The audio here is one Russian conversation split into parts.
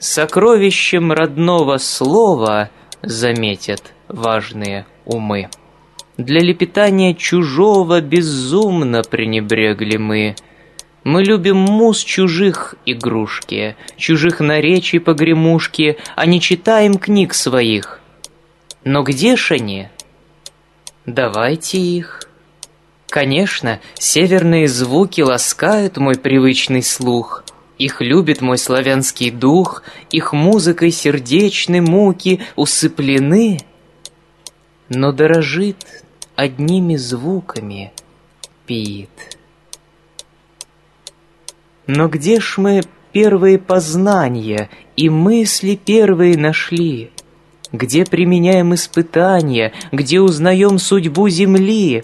Сокровищем родного слова заметят важные умы. Для лепетания чужого безумно пренебрегли мы. Мы любим мус чужих игрушки, чужих наречий погремушки, а не читаем книг своих. Но где ж они? Давайте их. Конечно, северные звуки ласкают мой привычный слух. Их любит мой славянский дух, Их музыкой сердечной муки усыплены. Но дорожит одними звуками пит. Но где ж мы первые познания И мысли первые нашли? Где применяем испытания, Где узнаем судьбу земли?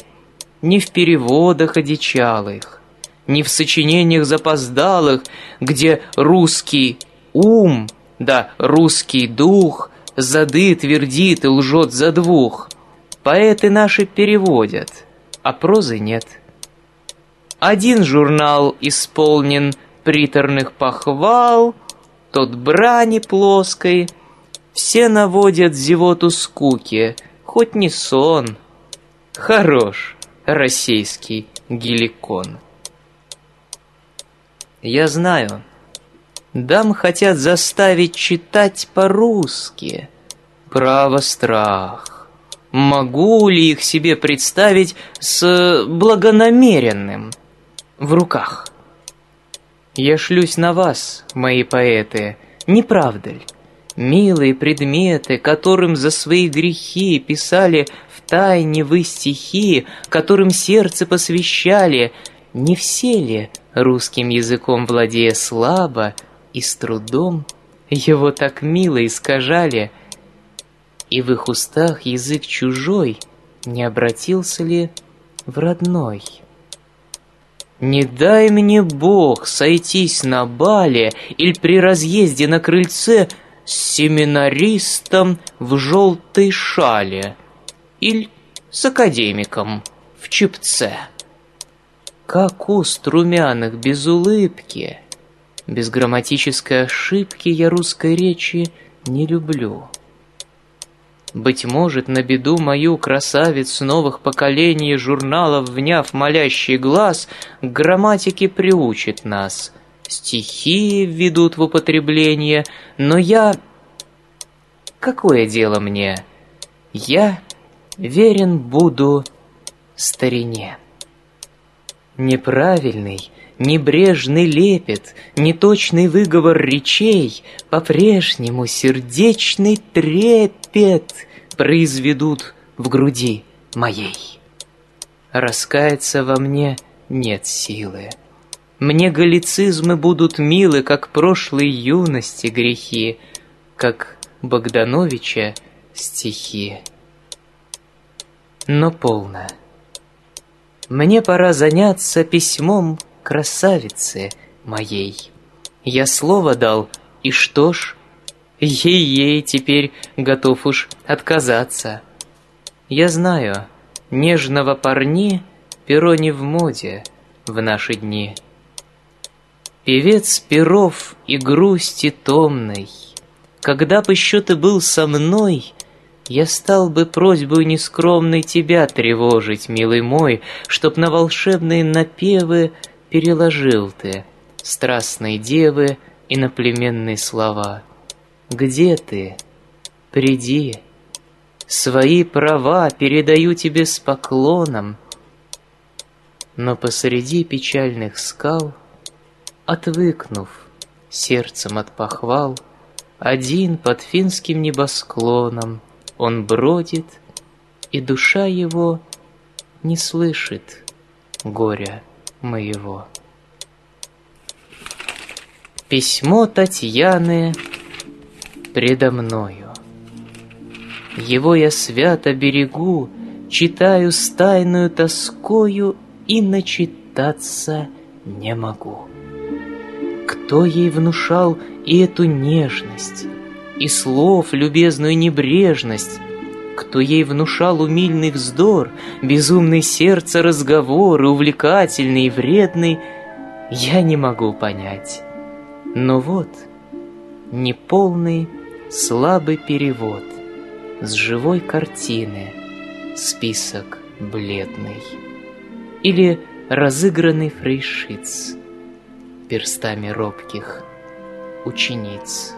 Не в переводах одичалых, не в сочинениях запоздалых, где русский ум, да русский дух зады твердит и лжет за двух. Поэты наши переводят, а прозы нет. Один журнал исполнен приторных похвал, тот брани плоской, все наводят зевоту скуки, хоть не сон. Хорош российский геликон. Я знаю. Дам хотят заставить читать по-русски. Право страх. Могу ли их себе представить с благонамеренным в руках? Я шлюсь на вас, мои поэты, не правда ли? Милые предметы, которым за свои грехи писали в тайне вы стихи, которым сердце посвящали, не все ли русским языком владея слабо и с трудом, его так мило искажали, и в их устах язык чужой не обратился ли в родной? Не дай мне Бог сойтись на бале или при разъезде на крыльце с семинаристом в желтой шале или с академиком в чипце. Как уст румяных без улыбки, без грамматической ошибки я русской речи не люблю. Быть может, на беду мою красавиц новых поколений журналов, вняв молящий глаз, к грамматике приучит нас. Стихи введут в употребление, но я... Какое дело мне? Я верен буду старине. Неправильный, небрежный лепет, неточный выговор речей, По-прежнему сердечный трепет Произведут в груди моей. Раскаяться во мне нет силы. Мне галлицизмы будут милы, Как прошлой юности грехи, Как Богдановича стихи. Но полно. Мне пора заняться письмом красавицы моей. Я слово дал, и что ж, ей-ей теперь готов уж отказаться. Я знаю, нежного парни перо не в моде в наши дни. Певец перов и грусти томной, когда бы еще ты был со мной — я стал бы просьбой нескромной тебя тревожить, милый мой, Чтоб на волшебные напевы переложил ты Страстной девы и наплеменные слова. Где ты? Приди. Свои права передаю тебе с поклоном, Но посреди печальных скал, Отвыкнув сердцем от похвал, Один под финским небосклоном — он бродит, и душа его не слышит горя моего. Письмо Татьяны предо мною. Его я свято берегу, Читаю с тайную тоскою И начитаться не могу. Кто ей внушал и эту нежность, и слов любезную небрежность, кто ей внушал умильный вздор, безумный сердце разговоры, увлекательный и вредный, я не могу понять. Но вот неполный, слабый перевод с живой картины, список бледный. Или разыгранный фрейшиц перстами робких учениц.